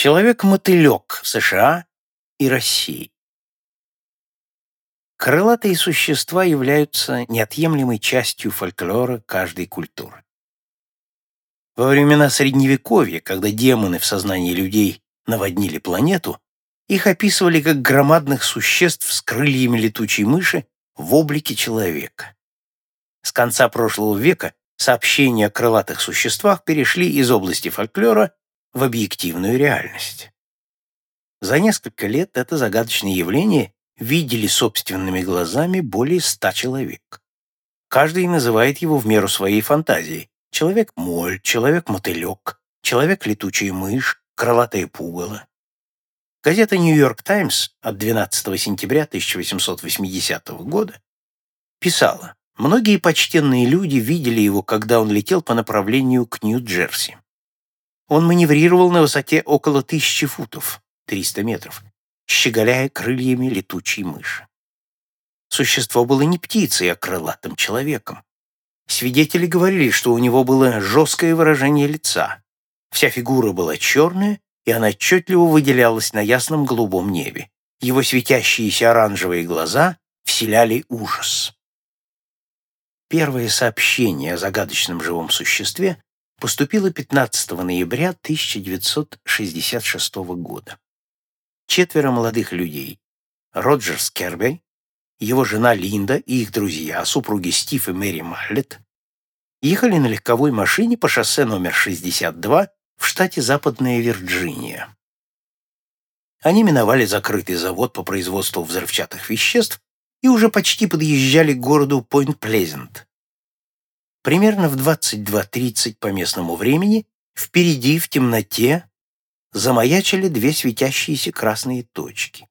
Человек-мотылек в США и России. Крылатые существа являются неотъемлемой частью фольклора каждой культуры. Во времена Средневековья, когда демоны в сознании людей наводнили планету, их описывали как громадных существ с крыльями летучей мыши в облике человека. С конца прошлого века сообщения о крылатых существах перешли из области фольклора в объективную реальность. За несколько лет это загадочное явление видели собственными глазами более ста человек. Каждый называет его в меру своей фантазии. Человек-моль, человек-мотылек, человек-летучая мышь, крылатая пугало. Газета «Нью-Йорк Таймс» от 12 сентября 1880 года писала, многие почтенные люди видели его, когда он летел по направлению к Нью-Джерси. Он маневрировал на высоте около тысячи футов, 300 метров, щеголяя крыльями летучей мыши. Существо было не птицей, а крылатым человеком. Свидетели говорили, что у него было жесткое выражение лица. Вся фигура была черная, и она отчетливо выделялась на ясном голубом небе. Его светящиеся оранжевые глаза вселяли ужас. Первое сообщение о загадочном живом существе поступила 15 ноября 1966 года. Четверо молодых людей – Роджер Скербей, его жена Линда и их друзья, супруги Стив и Мэри Маллет, ехали на легковой машине по шоссе номер 62 в штате Западная Вирджиния. Они миновали закрытый завод по производству взрывчатых веществ и уже почти подъезжали к городу Пойнт-Плезент. Примерно в 22.30 по местному времени впереди в темноте замаячили две светящиеся красные точки.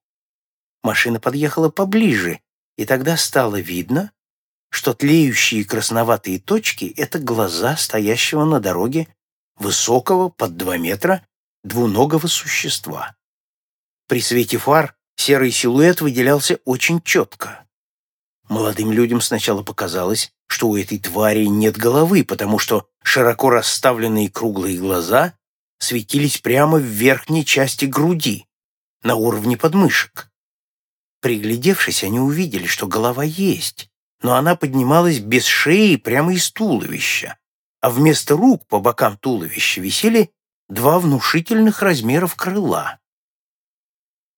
Машина подъехала поближе, и тогда стало видно, что тлеющие красноватые точки — это глаза стоящего на дороге высокого под два метра двуногого существа. При свете фар серый силуэт выделялся очень четко. Молодым людям сначала показалось, что у этой твари нет головы, потому что широко расставленные круглые глаза светились прямо в верхней части груди, на уровне подмышек. Приглядевшись, они увидели, что голова есть, но она поднималась без шеи прямо из туловища, а вместо рук по бокам туловища висели два внушительных размеров крыла.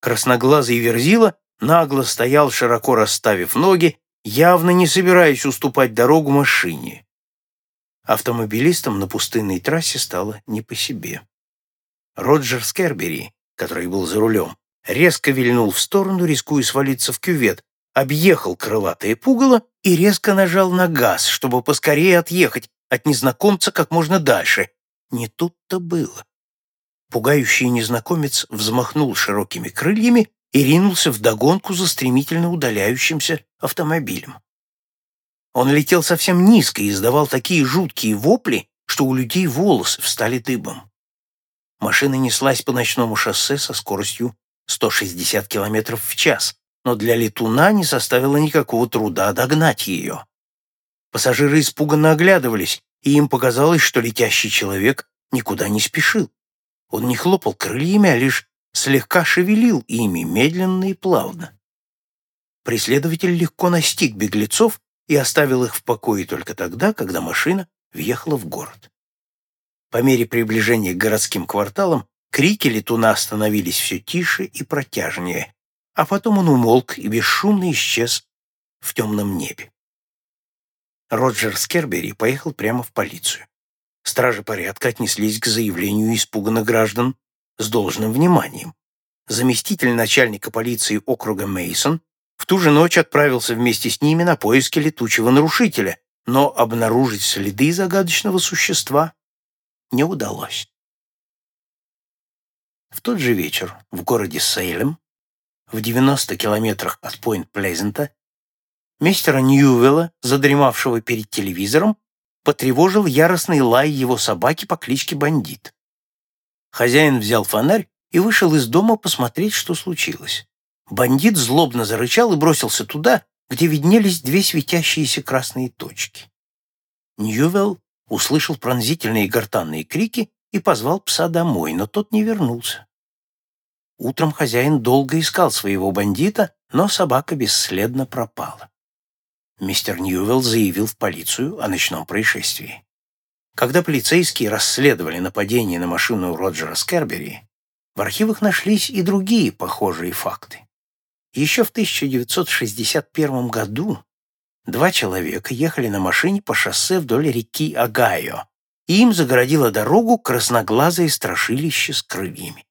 Красноглазый верзила нагло стоял, широко расставив ноги, явно не собираясь уступать дорогу машине. Автомобилистам на пустынной трассе стало не по себе. Роджер Скербери, который был за рулем, резко вильнул в сторону, рискуя свалиться в кювет, объехал крылатое пугало и резко нажал на газ, чтобы поскорее отъехать от незнакомца как можно дальше. Не тут-то было. Пугающий незнакомец взмахнул широкими крыльями и ринулся вдогонку за стремительно удаляющимся автомобилем. Он летел совсем низко и издавал такие жуткие вопли, что у людей волосы встали дыбом. Машина неслась по ночному шоссе со скоростью 160 км в час, но для летуна не составило никакого труда догнать ее. Пассажиры испуганно оглядывались, и им показалось, что летящий человек никуда не спешил. Он не хлопал крыльями, а лишь слегка шевелил ими медленно и плавно. Преследователь легко настиг беглецов и оставил их в покое только тогда, когда машина въехала в город. По мере приближения к городским кварталам крики летуна становились все тише и протяжнее, а потом он умолк и бесшумно исчез в темном небе. Роджер Скербери поехал прямо в полицию. Стражи порядка отнеслись к заявлению испуганных граждан с должным вниманием. Заместитель начальника полиции округа Мейсон в ту же ночь отправился вместе с ними на поиски летучего нарушителя, но обнаружить следы загадочного существа не удалось. В тот же вечер в городе Сейлем, в 90 километрах от Пойнт-Плезента, мистера Ньювелла, задремавшего перед телевизором, потревожил яростный лай его собаки по кличке Бандит. Хозяин взял фонарь и вышел из дома посмотреть, что случилось. Бандит злобно зарычал и бросился туда, где виднелись две светящиеся красные точки. Ньювелл услышал пронзительные гортанные крики и позвал пса домой, но тот не вернулся. Утром хозяин долго искал своего бандита, но собака бесследно пропала. Мистер Ньювелл заявил в полицию о ночном происшествии. Когда полицейские расследовали нападение на машину Роджера Скарберри, в архивах нашлись и другие похожие факты. Еще в 1961 году два человека ехали на машине по шоссе вдоль реки Огайо, и им загородило дорогу красноглазое страшилище с крыльями.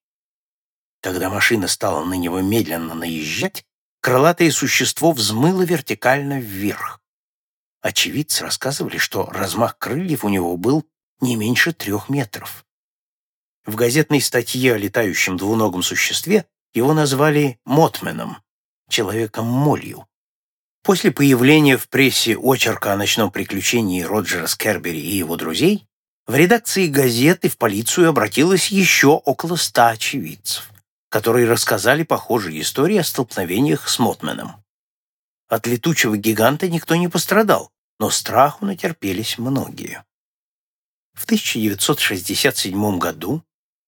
Когда машина стала на него медленно наезжать, крылатое существо взмыло вертикально вверх. Очевидцы рассказывали, что размах крыльев у него был не меньше трех метров. В газетной статье о летающем двуногом существе его назвали Мотменом, человеком-молью. После появления в прессе очерка о ночном приключении Роджера Скербери и его друзей, в редакции газеты в полицию обратилось еще около ста очевидцев которые рассказали похожие истории о столкновениях с Мотменом. От летучего гиганта никто не пострадал, но страху натерпелись многие. В 1967 году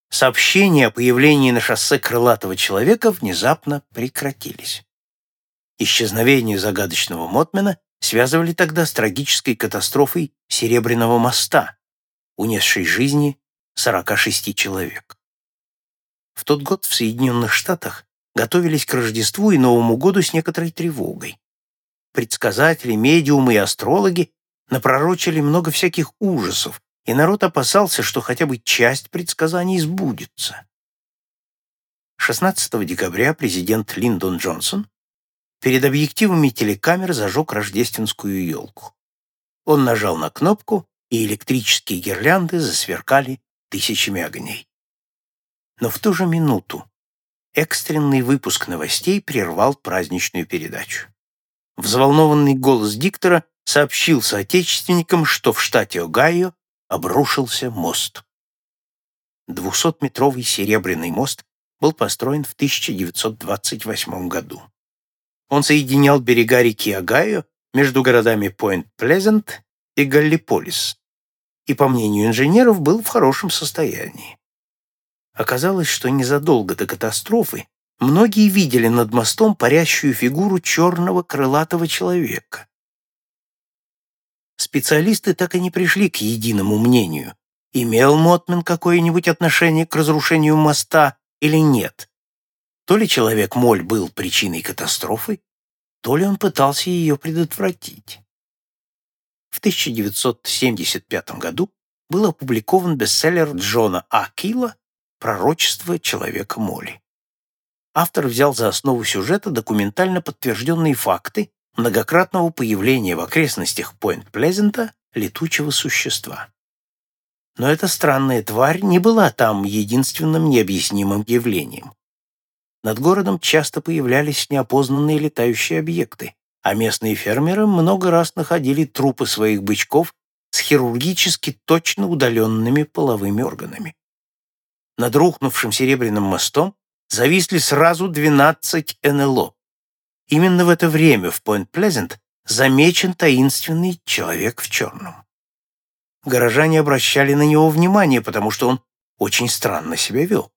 сообщения о появлении на шоссе крылатого человека внезапно прекратились. Исчезновение загадочного Мотмена связывали тогда с трагической катастрофой Серебряного моста, унесшей жизни 46 человек. В тот год в Соединенных Штатах готовились к Рождеству и Новому году с некоторой тревогой. Предсказатели, медиумы и астрологи напророчили много всяких ужасов, и народ опасался, что хотя бы часть предсказаний сбудется. 16 декабря президент Линдон Джонсон перед объективами телекамер зажег рождественскую елку. Он нажал на кнопку, и электрические гирлянды засверкали тысячами огней. Но в ту же минуту экстренный выпуск новостей прервал праздничную передачу. Взволнованный голос диктора сообщил соотечественникам, что в штате Огайо обрушился мост. Двухсотметровый серебряный мост был построен в 1928 году. Он соединял берега реки Огайо между городами Пойнт-Плезент и Галлиполис и, по мнению инженеров, был в хорошем состоянии. Оказалось, что незадолго до катастрофы многие видели над мостом парящую фигуру черного крылатого человека. Специалисты так и не пришли к единому мнению, имел Мотмен какое-нибудь отношение к разрушению моста или нет. То ли человек-моль был причиной катастрофы, то ли он пытался ее предотвратить. В 1975 году был опубликован бестселлер Джона А. Килла Пророчество человека Моли. Автор взял за основу сюжета документально подтвержденные факты многократного появления в окрестностях Пойнт-Плезента летучего существа. Но эта странная тварь не была там единственным необъяснимым явлением. Над городом часто появлялись неопознанные летающие объекты, а местные фермеры много раз находили трупы своих бычков с хирургически точно удаленными половыми органами над рухнувшим Серебряным мостом зависли сразу 12 НЛО. Именно в это время в Пойнт-Плезент замечен таинственный человек в черном. Горожане обращали на него внимание, потому что он очень странно себя вел.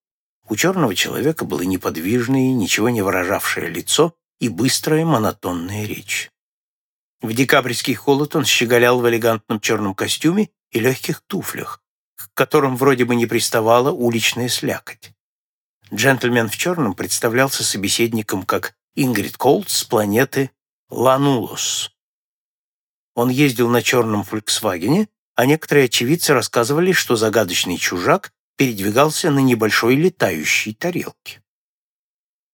У черного человека было неподвижное, ничего не выражавшее лицо и быстрая монотонная речь. В декабрьский холод он щеголял в элегантном черном костюме и легких туфлях, к которым вроде бы не приставала уличная слякоть. Джентльмен в черном представлялся собеседником как Ингрид Колт с планеты Ланулос. Он ездил на черном «Фольксвагене», а некоторые очевидцы рассказывали, что загадочный чужак передвигался на небольшой летающей тарелке.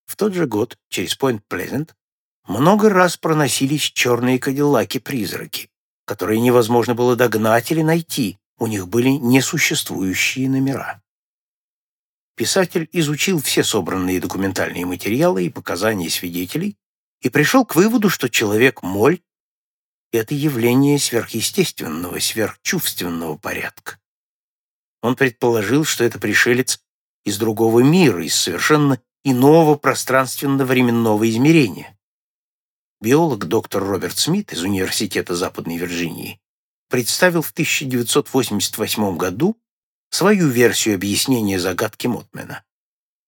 В тот же год через Пойнт-Плезент много раз проносились черные кадиллаки-призраки, которые невозможно было догнать или найти, у них были несуществующие номера. Писатель изучил все собранные документальные материалы и показания свидетелей и пришел к выводу, что человек-моль — это явление сверхъестественного, сверхчувственного порядка. Он предположил, что это пришелец из другого мира, из совершенно иного пространственно-временного измерения. Биолог доктор Роберт Смит из Университета Западной Вирджинии представил в 1988 году свою версию объяснения загадки Мотмена.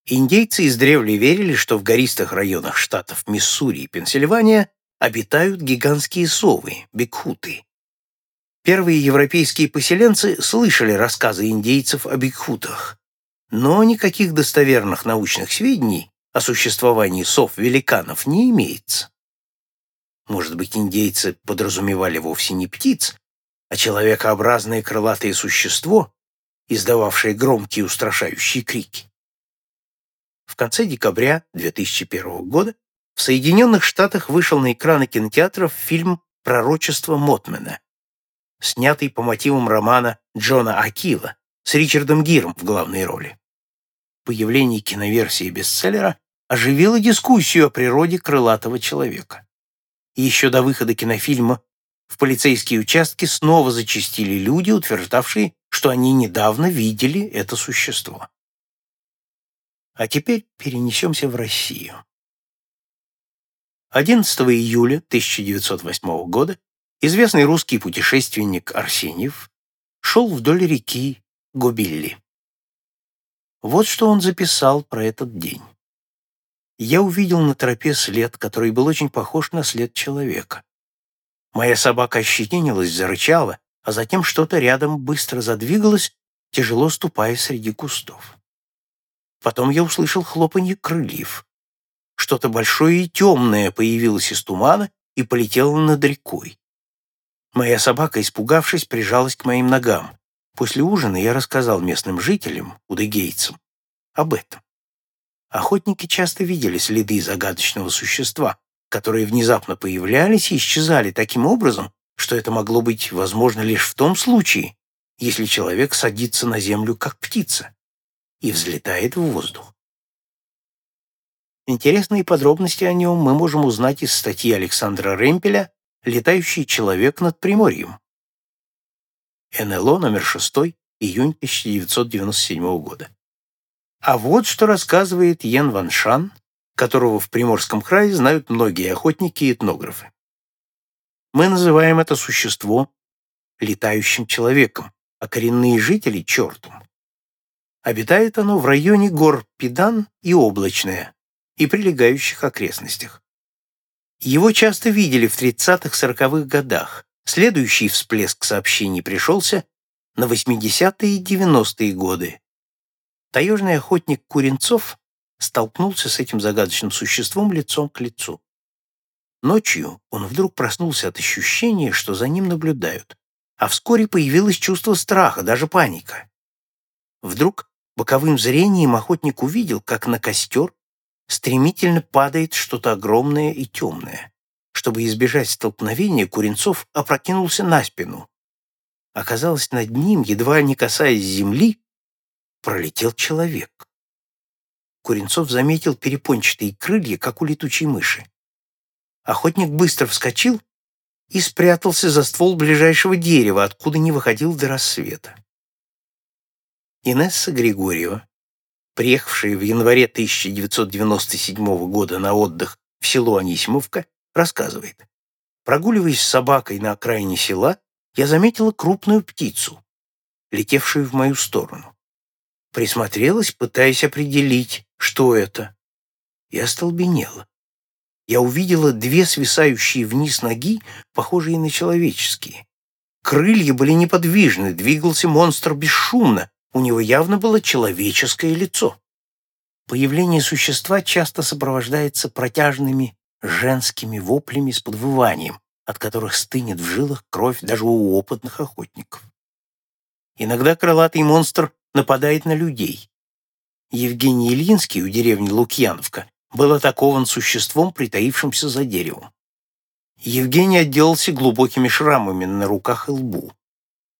Индейцы издревле верили, что в гористых районах штатов Миссури и Пенсильвания обитают гигантские совы, бигхуты. Первые европейские поселенцы слышали рассказы индейцев о бигхутах, но никаких достоверных научных сведений о существовании сов-великанов не имеется. Может быть, индейцы подразумевали вовсе не птиц, а человекообразное крылатое существо, издававшее громкие устрашающие крики. В конце декабря 2001 года в Соединенных Штатах вышел на экраны кинотеатров фильм «Пророчество Мотмена», снятый по мотивам романа Джона Акила с Ричардом Гиром в главной роли. Появление киноверсии бестселлера оживило дискуссию о природе крылатого человека. И еще до выхода кинофильма в полицейские участки снова зачастили люди, утверждавшие, что они недавно видели это существо. А теперь перенесемся в Россию. 11 июля 1908 года известный русский путешественник Арсеньев шел вдоль реки Гобилли. Вот что он записал про этот день. Я увидел на тропе след, который был очень похож на след человека. Моя собака ощетинилась, зарычала, а затем что-то рядом быстро задвигалось, тяжело ступая среди кустов. Потом я услышал хлопанье крыльев. Что-то большое и темное появилось из тумана и полетело над рекой. Моя собака, испугавшись, прижалась к моим ногам. После ужина я рассказал местным жителям, удыгейцам, об этом. Охотники часто видели следы загадочного существа, которые внезапно появлялись и исчезали таким образом, что это могло быть возможно лишь в том случае, если человек садится на землю как птица и взлетает в воздух. Интересные подробности о нем мы можем узнать из статьи Александра Ремпеля «Летающий человек над Приморьем». НЛО номер 6, июнь 1997 года. А вот что рассказывает Йен Ван Шан, которого в Приморском крае знают многие охотники и этнографы. Мы называем это существо летающим человеком, а коренные жители — чертом. Обитает оно в районе гор Пидан и Облачное и прилегающих окрестностях. Его часто видели в 30-40-х годах. Следующий всплеск сообщений пришелся на 80-е и 90-е годы. Таежный охотник Куренцов столкнулся с этим загадочным существом лицом к лицу. Ночью он вдруг проснулся от ощущения, что за ним наблюдают, а вскоре появилось чувство страха, даже паника. Вдруг Боковым зрением охотник увидел, как на костер стремительно падает что-то огромное и темное. Чтобы избежать столкновения, Куренцов опрокинулся на спину. Оказалось, над ним, едва не касаясь земли, пролетел человек. Куренцов заметил перепончатые крылья, как у летучей мыши. Охотник быстро вскочил и спрятался за ствол ближайшего дерева, откуда не выходил до рассвета. Инесса Григорьева, приехавшая в январе 1997 года на отдых в село Анисимовка, рассказывает. Прогуливаясь с собакой на окраине села, я заметила крупную птицу, летевшую в мою сторону. Присмотрелась, пытаясь определить, что это. И остолбенела. Я увидела две свисающие вниз ноги, похожие на человеческие. Крылья были неподвижны, двигался монстр бесшумно, у него явно было человеческое лицо. Появление существа часто сопровождается протяжными женскими воплями с подвыванием, от которых стынет в жилах кровь даже у опытных охотников. Иногда крылатый монстр нападает на людей. Евгений Ильинский у деревни Лукьяновка был атакован существом, притаившимся за деревом. Евгений отделался глубокими шрамами на руках и лбу.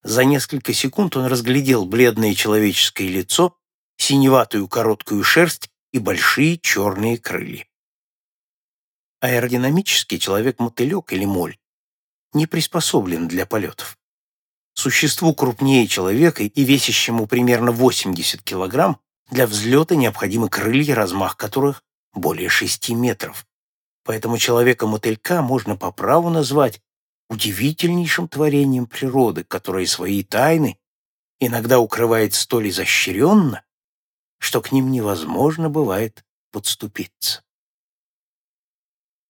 За несколько секунд он разглядел бледное человеческое лицо, синеватую короткую шерсть и большие черные крылья. Аэродинамический человек-мотылек или моль не приспособлен для полетов. Существу крупнее человека и весящему примерно 80 килограмм для взлета необходимы крылья, размах которых более 6 метров. Поэтому человека-мотылька можно по праву назвать удивительнейшим творением природы, которое свои тайны иногда укрывает столь изощренно, что к ним невозможно бывает подступиться.